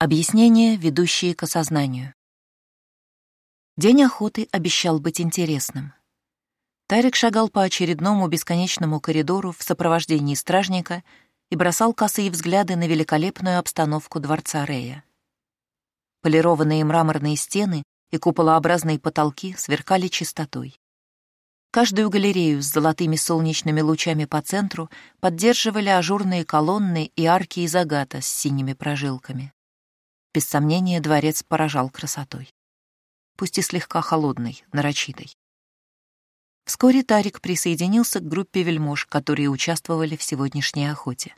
Объяснения, ведущие к осознанию. День охоты обещал быть интересным. Тарик шагал по очередному бесконечному коридору в сопровождении стражника и бросал косые взгляды на великолепную обстановку дворца Рея. Полированные мраморные стены и куполообразные потолки сверкали чистотой. Каждую галерею с золотыми солнечными лучами по центру поддерживали ажурные колонны и арки из агата с синими прожилками. Без сомнения, дворец поражал красотой. Пусть и слегка холодной, нарочитой. Вскоре Тарик присоединился к группе вельмож, которые участвовали в сегодняшней охоте.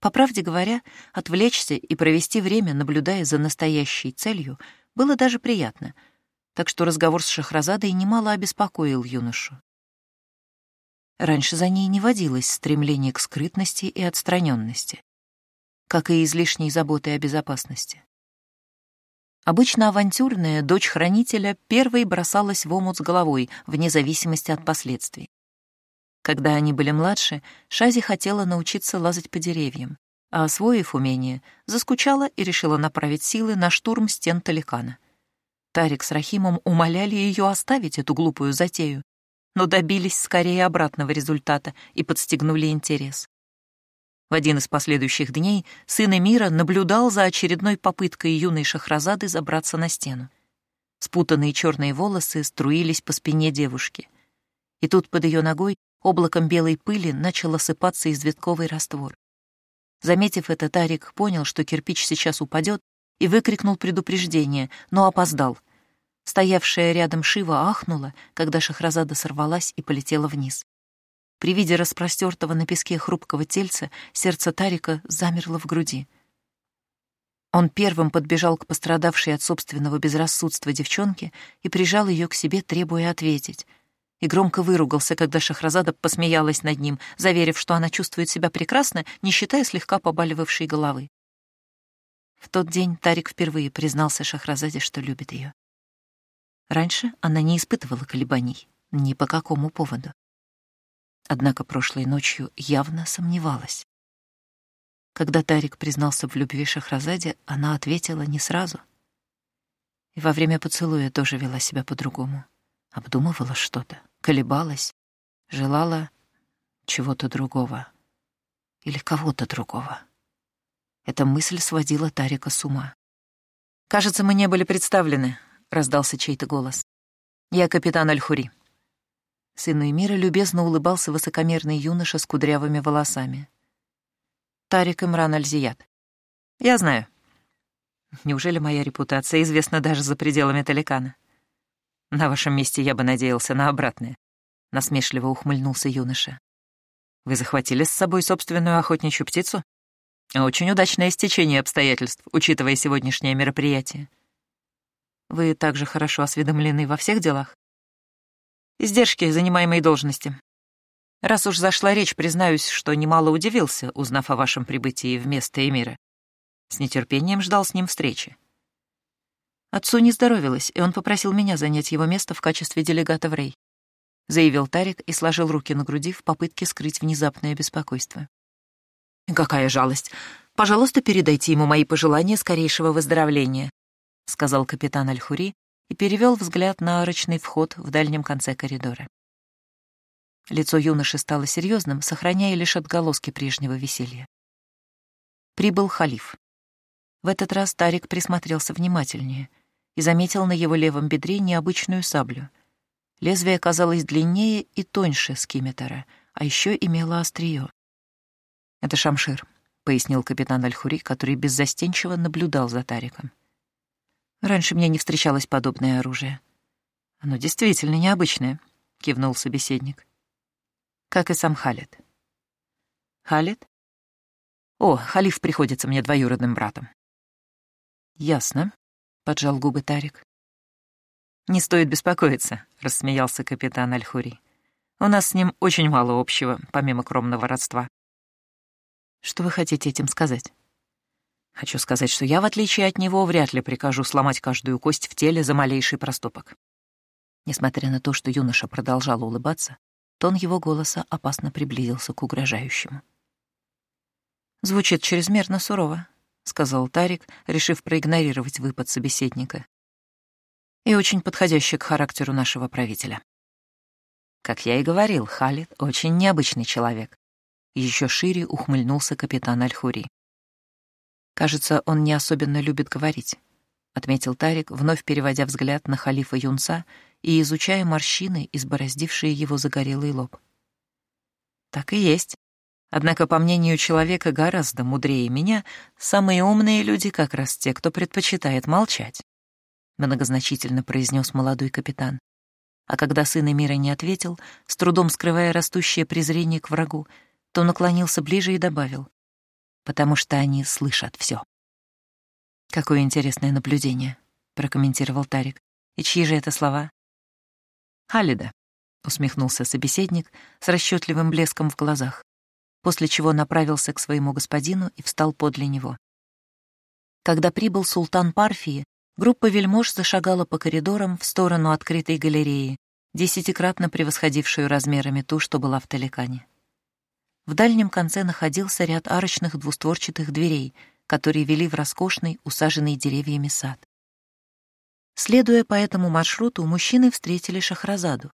По правде говоря, отвлечься и провести время, наблюдая за настоящей целью, было даже приятно, так что разговор с Шахразадой немало обеспокоил юношу. Раньше за ней не водилось стремление к скрытности и отстраненности как и излишней заботы о безопасности. Обычно авантюрная дочь хранителя первой бросалась в омут с головой, вне зависимости от последствий. Когда они были младше, Шази хотела научиться лазать по деревьям, а, освоив умение, заскучала и решила направить силы на штурм стен Таликана. Тарик с Рахимом умоляли ее оставить эту глупую затею, но добились скорее обратного результата и подстегнули интерес. В один из последующих дней сын Эмира наблюдал за очередной попыткой юной Шахразады забраться на стену. Спутанные черные волосы струились по спине девушки. И тут под ее ногой облаком белой пыли начал осыпаться известковый раствор. Заметив это, Тарик понял, что кирпич сейчас упадет, и выкрикнул предупреждение, но опоздал. Стоявшая рядом Шива ахнула, когда Шахразада сорвалась и полетела вниз. При виде распростертого на песке хрупкого тельца сердце Тарика замерло в груди. Он первым подбежал к пострадавшей от собственного безрассудства девчонке и прижал ее к себе, требуя ответить. И громко выругался, когда Шахразада посмеялась над ним, заверив, что она чувствует себя прекрасно, не считая слегка побаливавшей головы. В тот день Тарик впервые признался Шахразаде, что любит ее. Раньше она не испытывала колебаний ни по какому поводу однако прошлой ночью явно сомневалась. Когда Тарик признался в любви Шахразаде, она ответила не сразу. И во время поцелуя тоже вела себя по-другому. Обдумывала что-то, колебалась, желала чего-то другого или кого-то другого. Эта мысль сводила Тарика с ума. «Кажется, мы не были представлены», — раздался чей-то голос. «Я капитан Альхури. Сыну Эмира любезно улыбался высокомерный юноша с кудрявыми волосами. Тарик Имран Альзият. «Я знаю. Неужели моя репутация известна даже за пределами Таликана? На вашем месте я бы надеялся на обратное», — насмешливо ухмыльнулся юноша. «Вы захватили с собой собственную охотничью птицу? Очень удачное стечение обстоятельств, учитывая сегодняшнее мероприятие. Вы также хорошо осведомлены во всех делах?» Издержки занимаемой должности. Раз уж зашла речь, признаюсь, что немало удивился, узнав о вашем прибытии в место Эмира. С нетерпением ждал с ним встречи. Отцу не здоровилось, и он попросил меня занять его место в качестве делегата в Рей. Заявил Тарик и сложил руки на груди в попытке скрыть внезапное беспокойство. «Какая жалость! Пожалуйста, передайте ему мои пожелания скорейшего выздоровления», — сказал капитан Альхури, и перевел взгляд на арочный вход в дальнем конце коридора. Лицо юноши стало серьезным, сохраняя лишь отголоски прежнего веселья. Прибыл халиф. В этот раз Тарик присмотрелся внимательнее и заметил на его левом бедре необычную саблю. Лезвие казалось длиннее и тоньше скиметра, а еще имело острие. «Это шамшир», — пояснил капитан Альхури, который беззастенчиво наблюдал за Тариком. Раньше мне не встречалось подобное оружие. Оно действительно необычное, — кивнул собеседник. Как и сам Халид. Халид? О, халиф приходится мне двоюродным братом. Ясно, — поджал губы Тарик. «Не стоит беспокоиться», — рассмеялся капитан Альхури. «У нас с ним очень мало общего, помимо кромного родства». «Что вы хотите этим сказать?» Хочу сказать, что я, в отличие от него, вряд ли прикажу сломать каждую кость в теле за малейший проступок. Несмотря на то, что юноша продолжал улыбаться, тон его голоса опасно приблизился к угрожающему. «Звучит чрезмерно сурово», — сказал Тарик, решив проигнорировать выпад собеседника. «И очень подходящий к характеру нашего правителя». Как я и говорил, Халид — очень необычный человек. Еще шире ухмыльнулся капитан Аль-Хури. Кажется, он не особенно любит говорить, отметил Тарик, вновь переводя взгляд на халифа Юнца и изучая морщины, избороздившие его загорелый лоб. Так и есть. Однако, по мнению человека гораздо мудрее меня, самые умные люди как раз те, кто предпочитает молчать, многозначительно произнес молодой капитан. А когда сын Эмира не ответил, с трудом скрывая растущее презрение к врагу, то наклонился ближе и добавил, потому что они слышат все. «Какое интересное наблюдение», — прокомментировал Тарик. «И чьи же это слова?» «Халида», — усмехнулся собеседник с расчетливым блеском в глазах после чего направился к своему господину и встал подле него. Когда прибыл султан Парфии, группа вельмож зашагала по коридорам в сторону открытой галереи, десятикратно превосходившую размерами ту, что была в Таликане. В дальнем конце находился ряд арочных двустворчатых дверей, которые вели в роскошный, усаженный деревьями сад. Следуя по этому маршруту, мужчины встретили Шахразаду.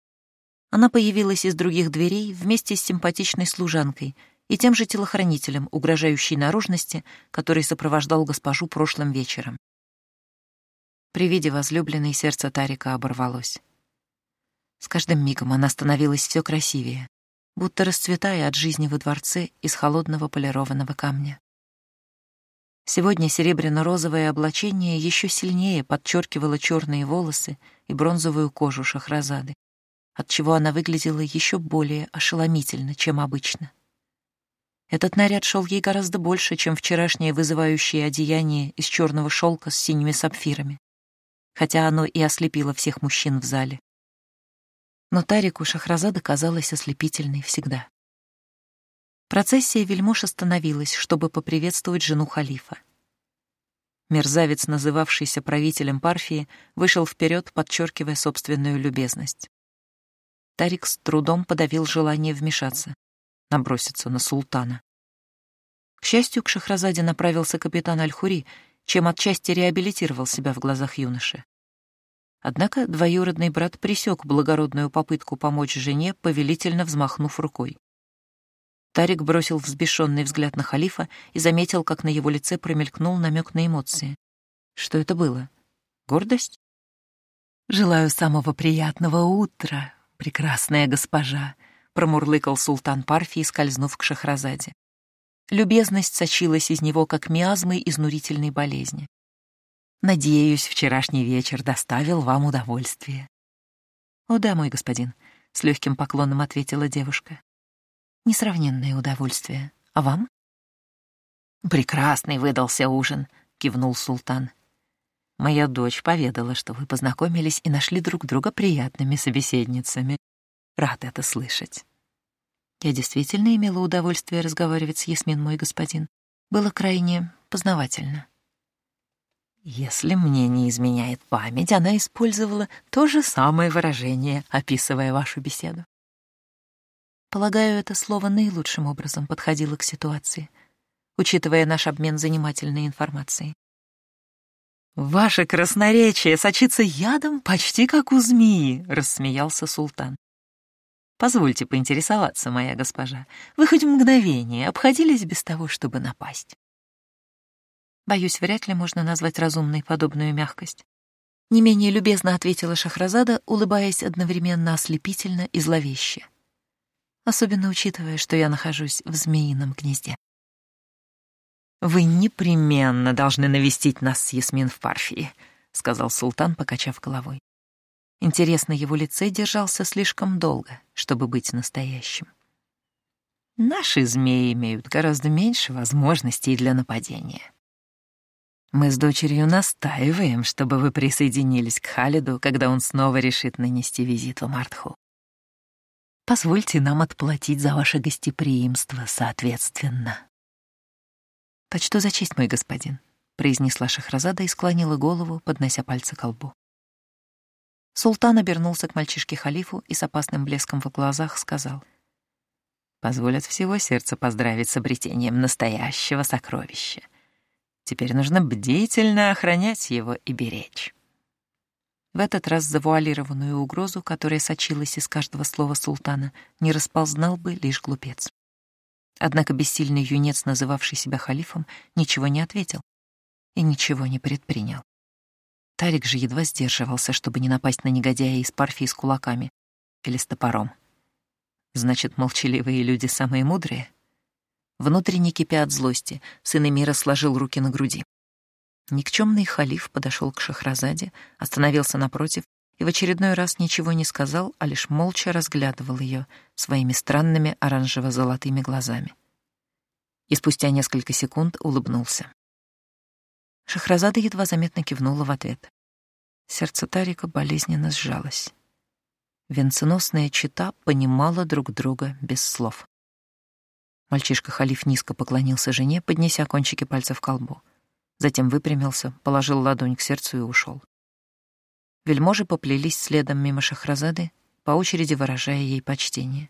Она появилась из других дверей вместе с симпатичной служанкой и тем же телохранителем, угрожающей наружности, который сопровождал госпожу прошлым вечером. При виде возлюбленной сердце Тарика оборвалось. С каждым мигом она становилась все красивее, будто расцветая от жизни во дворце из холодного полированного камня. Сегодня серебряно-розовое облачение еще сильнее подчеркивало черные волосы и бронзовую кожу Шахразады отчего она выглядела еще более ошеломительно, чем обычно. Этот наряд шел ей гораздо больше, чем вчерашнее вызывающее одеяние из черного шелка с синими сапфирами, хотя оно и ослепило всех мужчин в зале. Но Тарику Шахразада казалась ослепительной всегда. Процессия вельмож остановилась, чтобы поприветствовать жену халифа. Мерзавец, называвшийся правителем Парфии, вышел вперед, подчеркивая собственную любезность. Тарик с трудом подавил желание вмешаться, наброситься на султана. К счастью, к Шахразаде направился капитан Аль-Хури, чем отчасти реабилитировал себя в глазах юноши. Однако двоюродный брат пресек благородную попытку помочь жене, повелительно взмахнув рукой. Тарик бросил взбешенный взгляд на халифа и заметил, как на его лице промелькнул намек на эмоции. Что это было? Гордость? «Желаю самого приятного утра», прекрасная госпожа», — промурлыкал султан Парфии, скользнув к Шахразаде. Любезность сочилась из него, как миазмы изнурительной болезни. «Надеюсь, вчерашний вечер доставил вам удовольствие». «О да, мой господин», — с легким поклоном ответила девушка. «Несравненное удовольствие. А вам?» «Прекрасный выдался ужин», — кивнул султан. Моя дочь поведала, что вы познакомились и нашли друг друга приятными собеседницами. Рад это слышать. Я действительно имела удовольствие разговаривать с Ясмин, мой господин. Было крайне познавательно. Если мне не изменяет память, она использовала то же самое выражение, описывая вашу беседу. Полагаю, это слово наилучшим образом подходило к ситуации, учитывая наш обмен занимательной информацией. «Ваше красноречие сочится ядом почти как у змеи», — рассмеялся султан. «Позвольте поинтересоваться, моя госпожа, вы хоть мгновение обходились без того, чтобы напасть?» Боюсь, вряд ли можно назвать разумной подобную мягкость. Не менее любезно ответила Шахразада, улыбаясь одновременно ослепительно и зловеще. Особенно учитывая, что я нахожусь в змеином гнезде. «Вы непременно должны навестить нас с Ясмин в Парфии», — сказал султан, покачав головой. Интересно, его лице держался слишком долго, чтобы быть настоящим. Наши змеи имеют гораздо меньше возможностей для нападения. Мы с дочерью настаиваем, чтобы вы присоединились к Халиду, когда он снова решит нанести визит в Мартху. Позвольте нам отплатить за ваше гостеприимство соответственно. «Почту за честь, мой господин», — произнесла Шахразада и склонила голову, поднося пальцы к лбу. Султан обернулся к мальчишке-халифу и с опасным блеском в глазах сказал. «Позволят всего сердца поздравить с обретением настоящего сокровища. Теперь нужно бдительно охранять его и беречь. В этот раз завуалированную угрозу, которая сочилась из каждого слова султана, не распознал бы лишь глупец. Однако бессильный юнец, называвший себя халифом, ничего не ответил и ничего не предпринял. Тарик же едва сдерживался, чтобы не напасть на негодяя из парфии с кулаками или с топором. Значит, молчаливые люди самые мудрые? Внутренне кипя от злости, сын Эмира сложил руки на груди. Никчемный халиф подошел к Шахразаде, остановился напротив и в очередной раз ничего не сказал, а лишь молча разглядывал ее своими странными оранжево-золотыми глазами. И спустя несколько секунд улыбнулся. Шахразада едва заметно кивнула в ответ. Сердце Тарика болезненно сжалось. Венценосная чита понимала друг друга без слов. Мальчишка-халиф низко поклонился жене, поднеся кончики пальцев к колбу. Затем выпрямился, положил ладонь к сердцу и ушел. Вельможи поплелись следом мимо Шахразады, по очереди выражая ей почтение.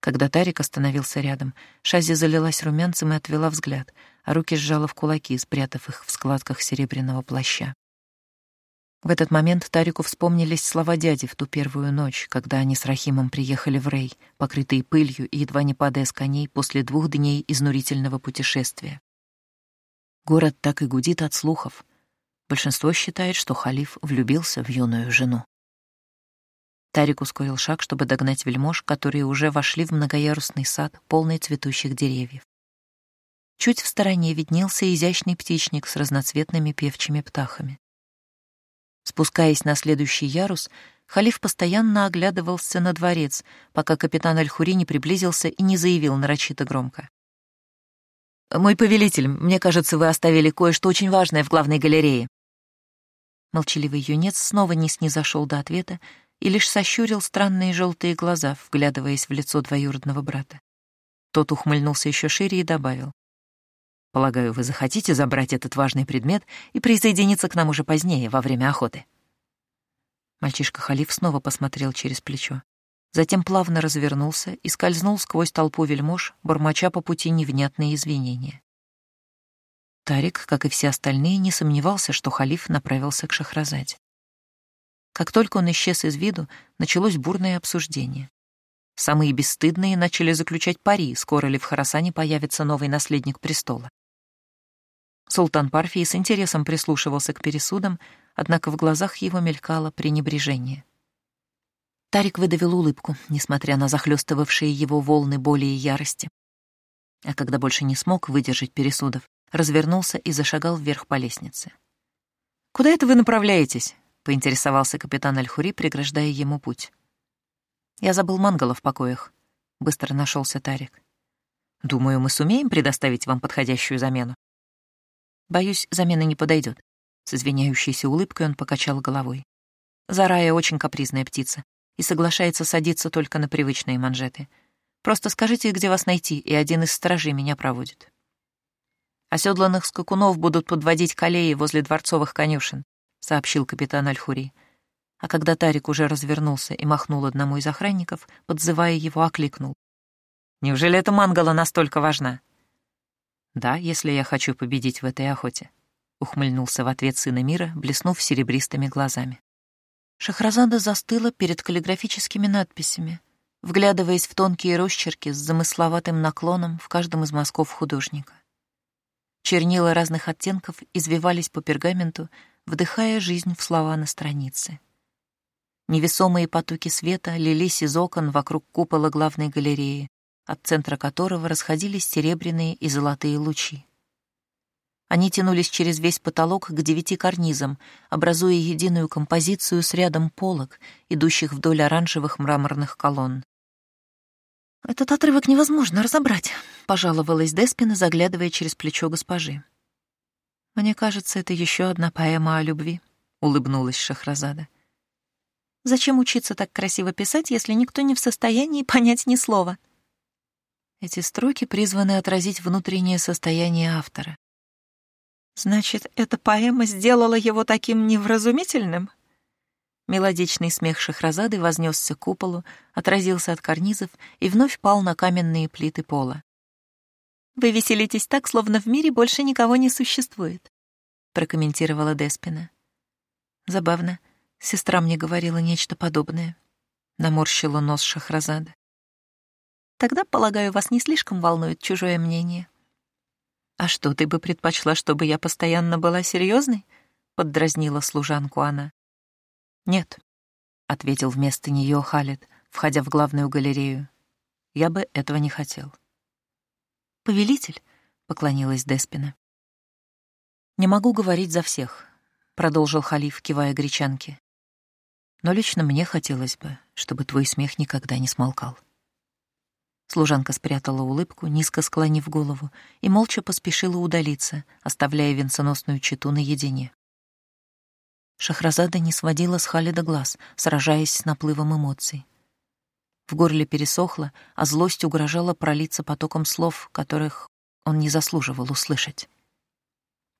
Когда Тарик остановился рядом, Шази залилась румянцем и отвела взгляд, а руки сжала в кулаки, спрятав их в складках серебряного плаща. В этот момент Тарику вспомнились слова дяди в ту первую ночь, когда они с Рахимом приехали в Рей, покрытые пылью и едва не падая с коней после двух дней изнурительного путешествия. Город так и гудит от слухов. Большинство считает, что халиф влюбился в юную жену. Тарик ускорил шаг, чтобы догнать вельмож, которые уже вошли в многоярусный сад, полный цветущих деревьев. Чуть в стороне виднелся изящный птичник с разноцветными певчими птахами. Спускаясь на следующий ярус, халиф постоянно оглядывался на дворец, пока капитан Аль-Хури не приблизился и не заявил нарочито громко. «Мой повелитель, мне кажется, вы оставили кое-что очень важное в главной галерее». Молчаливый юнец снова не снизошел до ответа и лишь сощурил странные желтые глаза, вглядываясь в лицо двоюродного брата. Тот ухмыльнулся еще шире и добавил. Полагаю, вы захотите забрать этот важный предмет и присоединиться к нам уже позднее, во время охоты. Мальчишка-халиф снова посмотрел через плечо. Затем плавно развернулся и скользнул сквозь толпу вельмож, бормоча по пути невнятные извинения. Тарик, как и все остальные, не сомневался, что халиф направился к Шахразаде. Как только он исчез из виду, началось бурное обсуждение. Самые бесстыдные начали заключать пари, скоро ли в Харасане появится новый наследник престола. Султан Парфий с интересом прислушивался к пересудам, однако в глазах его мелькало пренебрежение. Тарик выдавил улыбку, несмотря на захлестывавшие его волны боли и ярости. А когда больше не смог выдержать пересудов, развернулся и зашагал вверх по лестнице. «Куда это вы направляетесь?» — поинтересовался капитан Альхури, преграждая ему путь. «Я забыл мангала в покоях», — быстро нашелся Тарик. «Думаю, мы сумеем предоставить вам подходящую замену». Боюсь, замена не подойдет. С извиняющейся улыбкой он покачал головой. Зарая очень капризная птица и соглашается садиться только на привычные манжеты. Просто скажите, где вас найти, и один из стражей меня проводит. Оседланных скакунов будут подводить к аллее возле дворцовых конюшен, сообщил капитан Альхури. А когда Тарик уже развернулся и махнул одному из охранников, подзывая его, окликнул. «Неужели эта мангала настолько важна?» «Да, если я хочу победить в этой охоте», — ухмыльнулся в ответ сына мира, блеснув серебристыми глазами. Шахразада застыла перед каллиграфическими надписями, вглядываясь в тонкие росчерки с замысловатым наклоном в каждом из мазков художника. Чернила разных оттенков извивались по пергаменту, вдыхая жизнь в слова на странице. Невесомые потоки света лились из окон вокруг купола главной галереи, от центра которого расходились серебряные и золотые лучи. Они тянулись через весь потолок к девяти карнизам, образуя единую композицию с рядом полок, идущих вдоль оранжевых мраморных колонн. «Этот отрывок невозможно разобрать», — пожаловалась Деспина, заглядывая через плечо госпожи. «Мне кажется, это еще одна поэма о любви», — улыбнулась Шахразада. «Зачем учиться так красиво писать, если никто не в состоянии понять ни слова?» Эти строки призваны отразить внутреннее состояние автора. Значит, эта поэма сделала его таким невразумительным? Мелодичный смех Шахразады вознесся к куполу, отразился от карнизов и вновь пал на каменные плиты пола. Вы веселитесь так, словно в мире больше никого не существует», — прокомментировала Деспина. Забавно. Сестра мне говорила нечто подобное. Наморщила нос Шахразада. Тогда, полагаю, вас не слишком волнует чужое мнение. А что, ты бы предпочла, чтобы я постоянно была серьезной? Поддразнила служанку она. Нет, ответил вместо нее Халид, входя в главную галерею. Я бы этого не хотел. Повелитель, поклонилась Деспина. Не могу говорить за всех, продолжил халиф, кивая гречанке. Но лично мне хотелось бы, чтобы твой смех никогда не смолкал. Служанка спрятала улыбку, низко склонив голову, и молча поспешила удалиться, оставляя венценосную читу наедине. Шахразада не сводила с Халида глаз, сражаясь с наплывом эмоций. В горле пересохло, а злость угрожала пролиться потоком слов, которых он не заслуживал услышать.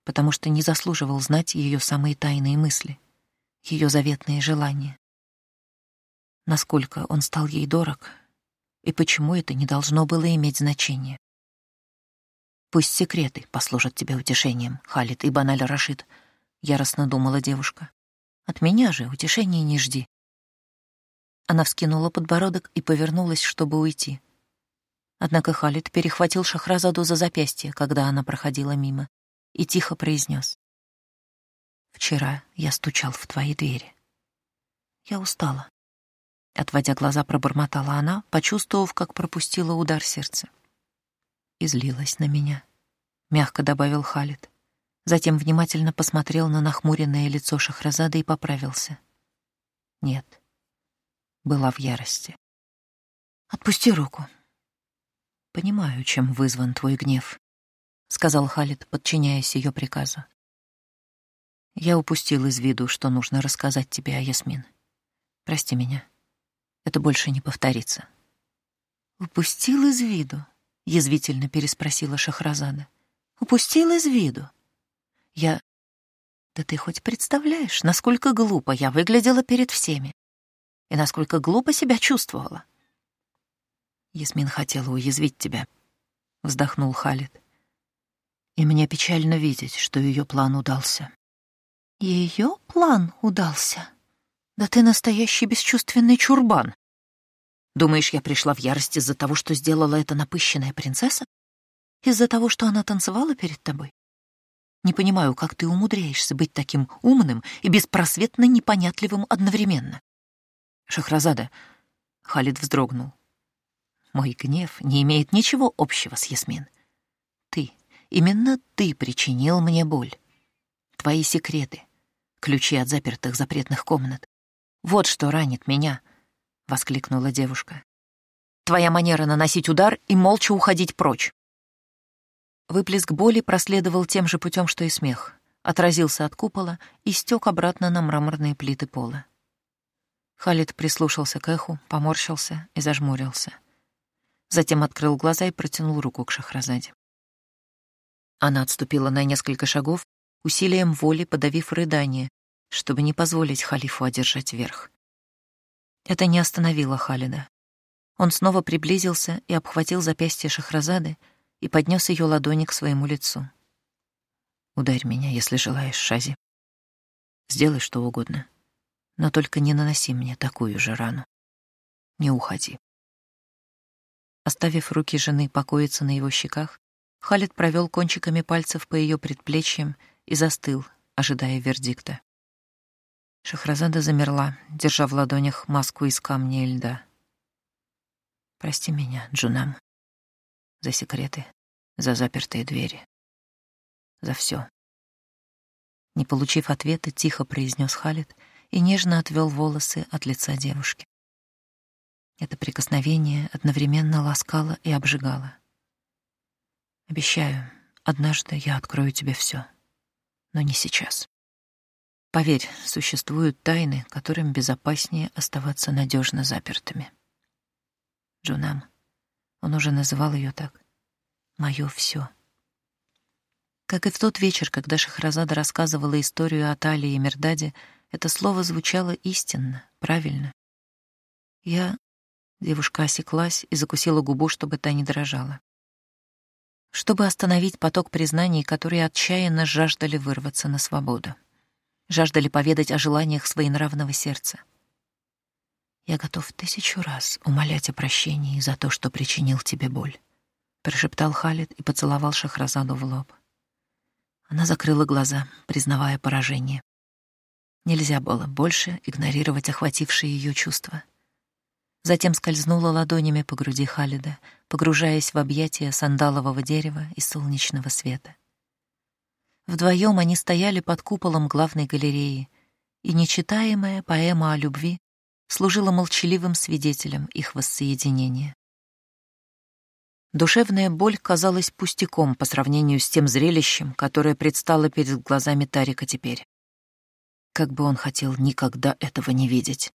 Потому что не заслуживал знать ее самые тайные мысли, ее заветные желания. Насколько он стал ей дорог — и почему это не должно было иметь значения. «Пусть секреты послужат тебе утешением, Халид и Баналь Рашид», — яростно думала девушка. «От меня же утешения не жди». Она вскинула подбородок и повернулась, чтобы уйти. Однако Халид перехватил Шахразаду за запястье, когда она проходила мимо, и тихо произнес: «Вчера я стучал в твои двери. Я устала. Отводя глаза, пробормотала она, почувствовав, как пропустила удар сердца. И злилась на меня, мягко добавил Халид. Затем внимательно посмотрел на нахмуренное лицо Шахразада и поправился. Нет, была в ярости. Отпусти руку. Понимаю, чем вызван твой гнев, сказал Халид, подчиняясь ее приказу. Я упустил из виду, что нужно рассказать тебе о Ясмин. Прости меня. Это больше не повторится. «Упустил из виду?» — язвительно переспросила Шахразада. «Упустил из виду?» «Я...» «Да ты хоть представляешь, насколько глупо я выглядела перед всеми? И насколько глупо себя чувствовала?» «Ясмин хотела уязвить тебя», — вздохнул Халид. «И мне печально видеть, что ее план удался». «Ее план удался?» Да ты настоящий бесчувственный чурбан. Думаешь, я пришла в ярость из-за того, что сделала эта напыщенная принцесса? Из-за того, что она танцевала перед тобой? Не понимаю, как ты умудряешься быть таким умным и беспросветно непонятливым одновременно. Шахразада, Халид вздрогнул. Мой гнев не имеет ничего общего с Ясмин. Ты, именно ты причинил мне боль. Твои секреты, ключи от запертых запретных комнат, вот что ранит меня, — воскликнула девушка. Твоя манера наносить удар и молча уходить прочь. Выплеск боли проследовал тем же путем, что и смех, отразился от купола и стек обратно на мраморные плиты пола. Халид прислушался к эху, поморщился и зажмурился. Затем открыл глаза и протянул руку к Шахразаде. Она отступила на несколько шагов, усилием воли подавив рыдание, чтобы не позволить халифу одержать верх. Это не остановило Халида. Он снова приблизился и обхватил запястье Шахразады и поднес ее ладони к своему лицу. «Ударь меня, если желаешь, Шази. Сделай что угодно, но только не наноси мне такую же рану. Не уходи». Оставив руки жены покоиться на его щеках, Халид провел кончиками пальцев по ее предплечьям и застыл, ожидая вердикта. Шахразада замерла, держа в ладонях маску из камня и льда. «Прости меня, Джунам, за секреты, за запертые двери, за все. Не получив ответа, тихо произнес Халид и нежно отвел волосы от лица девушки. Это прикосновение одновременно ласкало и обжигало. «Обещаю, однажды я открою тебе все, но не сейчас». Поверь, существуют тайны, которым безопаснее оставаться надежно запертыми. Джунам, он уже называл ее так, мое все. Как и в тот вечер, когда Шахразада рассказывала историю о Талии и Мердаде, это слово звучало истинно, правильно. Я... Девушка осеклась и закусила губу, чтобы та не дрожала. чтобы остановить поток признаний, которые отчаянно жаждали вырваться на свободу. Жаждали поведать о желаниях своенравного сердца. «Я готов тысячу раз умолять о прощении за то, что причинил тебе боль», — прошептал Халид и поцеловал Шахразаду в лоб. Она закрыла глаза, признавая поражение. Нельзя было больше игнорировать охватившие ее чувства. Затем скользнула ладонями по груди Халида, погружаясь в объятия сандалового дерева и солнечного света. Вдвоем они стояли под куполом главной галереи, и нечитаемая поэма о любви служила молчаливым свидетелем их воссоединения. Душевная боль казалась пустяком по сравнению с тем зрелищем, которое предстало перед глазами Тарика теперь. Как бы он хотел никогда этого не видеть.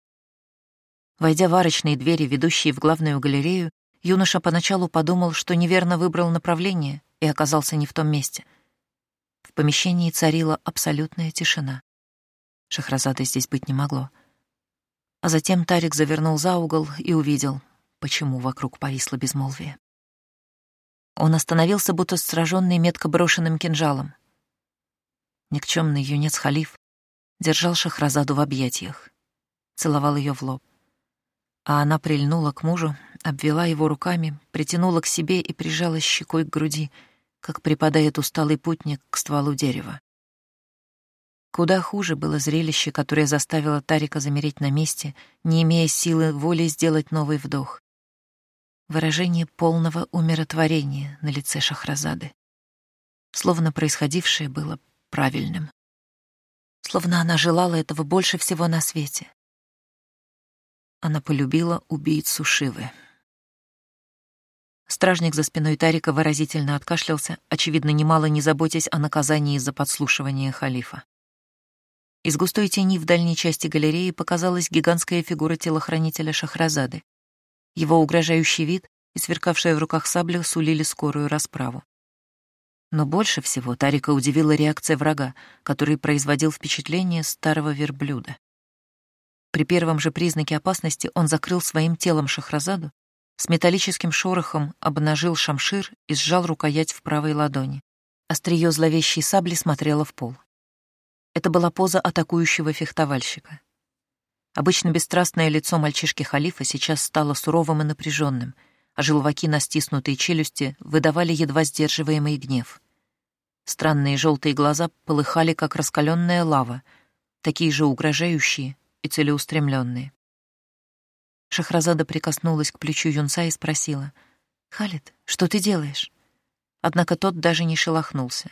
Войдя в арочные двери, ведущие в главную галерею, юноша поначалу подумал, что неверно выбрал направление и оказался не в том месте. В помещении царила абсолютная тишина. Шахразады здесь быть не могло. А затем Тарик завернул за угол и увидел, почему вокруг повисло безмолвие. Он остановился, будто сраженный метко брошенным кинжалом. Никчемный юнец Халиф держал Шахразаду в объятиях, целовал ее в лоб. А она прильнула к мужу, обвела его руками, притянула к себе и прижала щекой к груди, как припадает усталый путник к стволу дерева. Куда хуже было зрелище, которое заставило Тарика замереть на месте, не имея силы воли сделать новый вдох. Выражение полного умиротворения на лице Шахразады. Словно происходившее было правильным. Словно она желала этого больше всего на свете. Она полюбила убийцу Шивы. Стражник за спиной Тарика выразительно откашлялся, очевидно, немало не заботясь о наказании за подслушивание халифа. Из густой тени в дальней части галереи показалась гигантская фигура телохранителя Шахразады. Его угрожающий вид и сверкавшая в руках сабля сулили скорую расправу. Но больше всего Тарика удивила реакция врага, который производил впечатление старого верблюда. При первом же признаке опасности он закрыл своим телом Шахразаду, с металлическим шорохом обнажил шамшир и сжал рукоять в правой ладони. Острие зловещей сабли смотрело в пол. Это была поза атакующего фехтовальщика. Обычно бесстрастное лицо мальчишки-халифа сейчас стало суровым и напряженным — а желваки на стиснутые челюсти выдавали едва сдерживаемый гнев. Странные желтые глаза полыхали, как раскаленная лава, такие же угрожающие и целеустремленные. Шахразада прикоснулась к плечу юнца и спросила, «Халид, что ты делаешь?» Однако тот даже не шелохнулся.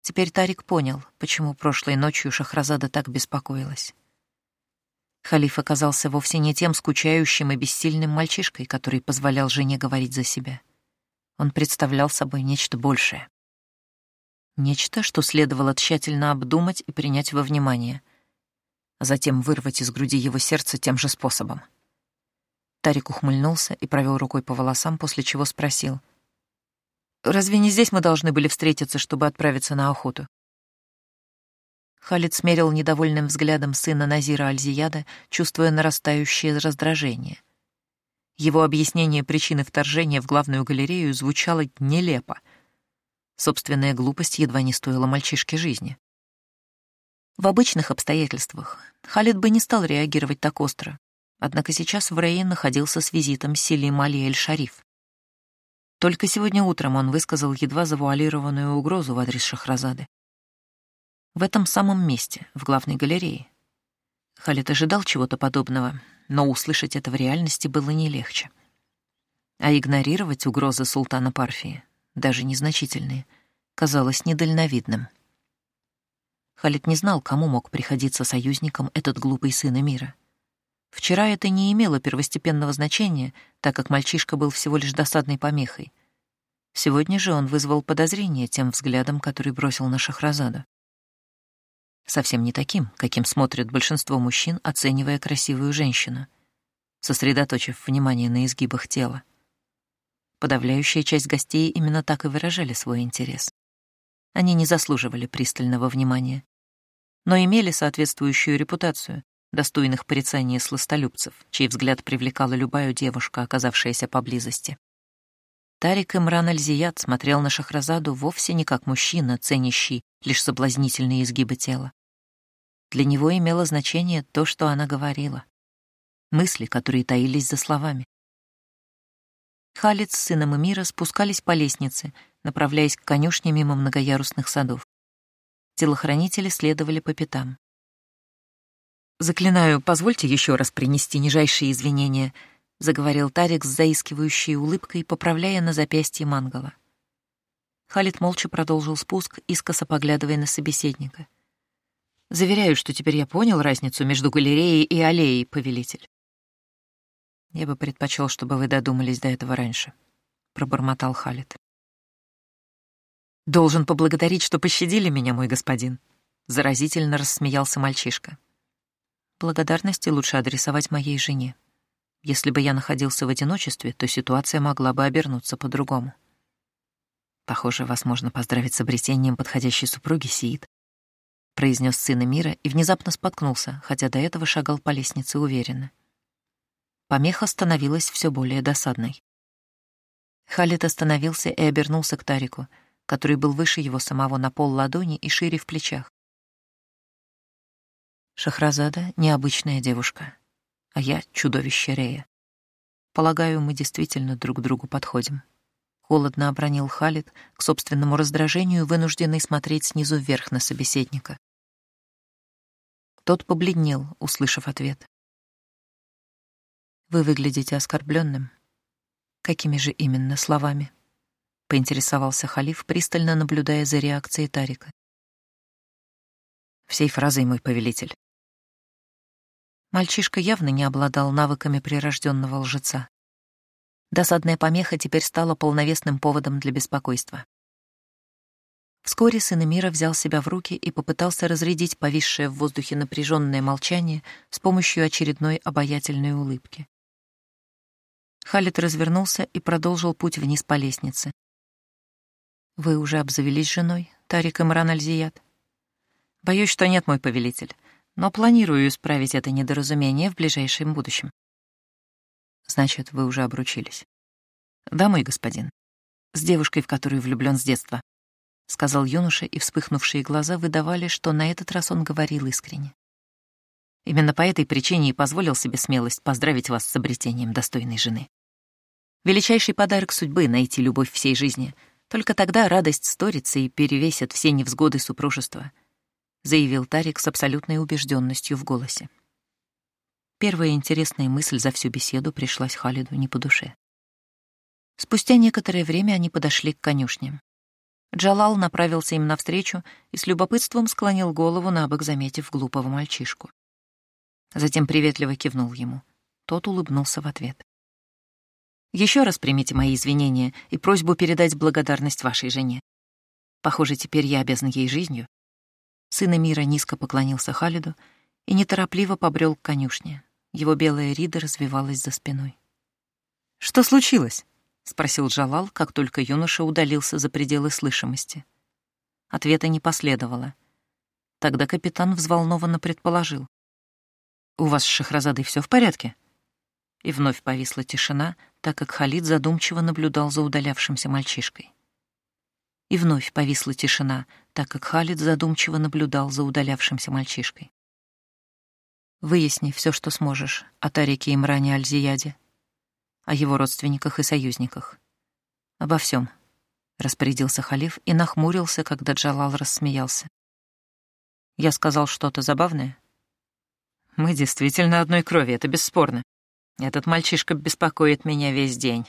Теперь Тарик понял, почему прошлой ночью Шахразада так беспокоилась. Халиф оказался вовсе не тем скучающим и бессильным мальчишкой, который позволял жене говорить за себя. Он представлял собой нечто большее. Нечто, что следовало тщательно обдумать и принять во внимание, а затем вырвать из груди его сердце тем же способом. Тарик ухмыльнулся и провел рукой по волосам, после чего спросил. «Разве не здесь мы должны были встретиться, чтобы отправиться на охоту?» Халид смерил недовольным взглядом сына Назира Альзияда, чувствуя нарастающее раздражение. Его объяснение причины вторжения в главную галерею звучало нелепо. Собственная глупость едва не стоила мальчишке жизни. В обычных обстоятельствах Халид бы не стал реагировать так остро, однако сейчас в Рейе находился с визитом Селим Али Эль-Шариф. Только сегодня утром он высказал едва завуалированную угрозу в адрес Шахразады в этом самом месте, в главной галерее. Халид ожидал чего-то подобного, но услышать это в реальности было не легче. А игнорировать угрозы султана Парфии, даже незначительные, казалось недальновидным. Халид не знал, кому мог приходиться союзником этот глупый сын мира. Вчера это не имело первостепенного значения, так как мальчишка был всего лишь досадной помехой. Сегодня же он вызвал подозрение тем взглядом, который бросил на Шахразаду совсем не таким, каким смотрят большинство мужчин, оценивая красивую женщину, сосредоточив внимание на изгибах тела. Подавляющая часть гостей именно так и выражали свой интерес. Они не заслуживали пристального внимания, но имели соответствующую репутацию, достойных порицания сластолюбцев, чей взгляд привлекала любая девушка, оказавшаяся поблизости. Тарик Имран Альзият смотрел на Шахразаду вовсе не как мужчина, ценящий лишь соблазнительные изгибы тела. Для него имело значение то, что она говорила, мысли, которые таились за словами. Халид с сыном Эмира спускались по лестнице, направляясь к конюшне мимо многоярусных садов. Телохранители следовали по пятам. «Заклинаю, позвольте еще раз принести нижайшие извинения», — заговорил Тарик с заискивающей улыбкой, поправляя на запястье Мангала. Халид молча продолжил спуск, искоса поглядывая на собеседника. «Заверяю, что теперь я понял разницу между галереей и аллеей, повелитель. Я бы предпочел, чтобы вы додумались до этого раньше», — пробормотал Халид. «Должен поблагодарить, что пощадили меня, мой господин», — заразительно рассмеялся мальчишка. «Благодарности лучше адресовать моей жене. Если бы я находился в одиночестве, то ситуация могла бы обернуться по-другому». «Похоже, вас можно поздравить с обретением подходящей супруги, Сиит», — произнес сын мира и внезапно споткнулся, хотя до этого шагал по лестнице уверенно. Помеха становилась все более досадной. Халид остановился и обернулся к Тарику — который был выше его самого на пол ладони и шире в плечах. Шахразада — необычная девушка, а я — чудовище Рея. Полагаю, мы действительно друг к другу подходим. Холодно обронил Халид, к собственному раздражению вынужденный смотреть снизу вверх на собеседника. Тот побледнел, услышав ответ. «Вы выглядите оскорбленным. Какими же именно словами?» — поинтересовался халиф, пристально наблюдая за реакцией Тарика. «Всей фразой, мой повелитель». Мальчишка явно не обладал навыками прирожденного лжеца. Досадная помеха теперь стала полновесным поводом для беспокойства. Вскоре сын мира взял себя в руки и попытался разрядить повисшее в воздухе напряженное молчание с помощью очередной обаятельной улыбки. Халит развернулся и продолжил путь вниз по лестнице. Вы уже обзавелись женой, Тарик Имран Альзият? Боюсь, что нет, мой повелитель, но планирую исправить это недоразумение в ближайшем будущем. Значит, вы уже обручились. Да, мой господин. С девушкой, в которую влюблён с детства, — сказал юноша, и вспыхнувшие глаза выдавали, что на этот раз он говорил искренне. Именно по этой причине и позволил себе смелость поздравить вас с обретением достойной жены. Величайший подарок судьбы — найти любовь всей жизни — только тогда радость сторится и перевесит все невзгоды супружества, заявил Тарик с абсолютной убежденностью в голосе. Первая интересная мысль за всю беседу пришлась Халиду не по душе. Спустя некоторое время они подошли к конюшням. Джалал направился им навстречу и с любопытством склонил голову на бок, заметив глупого мальчишку. Затем приветливо кивнул ему. Тот улыбнулся в ответ. Еще раз примите мои извинения и просьбу передать благодарность вашей жене. Похоже, теперь я обязан ей жизнью». Сын Эмира низко поклонился Халиду и неторопливо побрел к конюшне. Его белая рида развивалась за спиной. «Что случилось?» — спросил Джалал, как только юноша удалился за пределы слышимости. Ответа не последовало. Тогда капитан взволнованно предположил. «У вас с Шахразадой все в порядке?» И вновь повисла тишина, так как Халид задумчиво наблюдал за удалявшимся мальчишкой. И вновь повисла тишина, так как Халид задумчиво наблюдал за удалявшимся мальчишкой. «Выясни все, что сможешь о Тарике Имране Альзияде, о его родственниках и союзниках. Обо всем, распорядился халиф и нахмурился, когда Джалал рассмеялся. «Я сказал что-то забавное?» «Мы действительно одной крови, это бесспорно», этот мальчишка беспокоит меня весь день.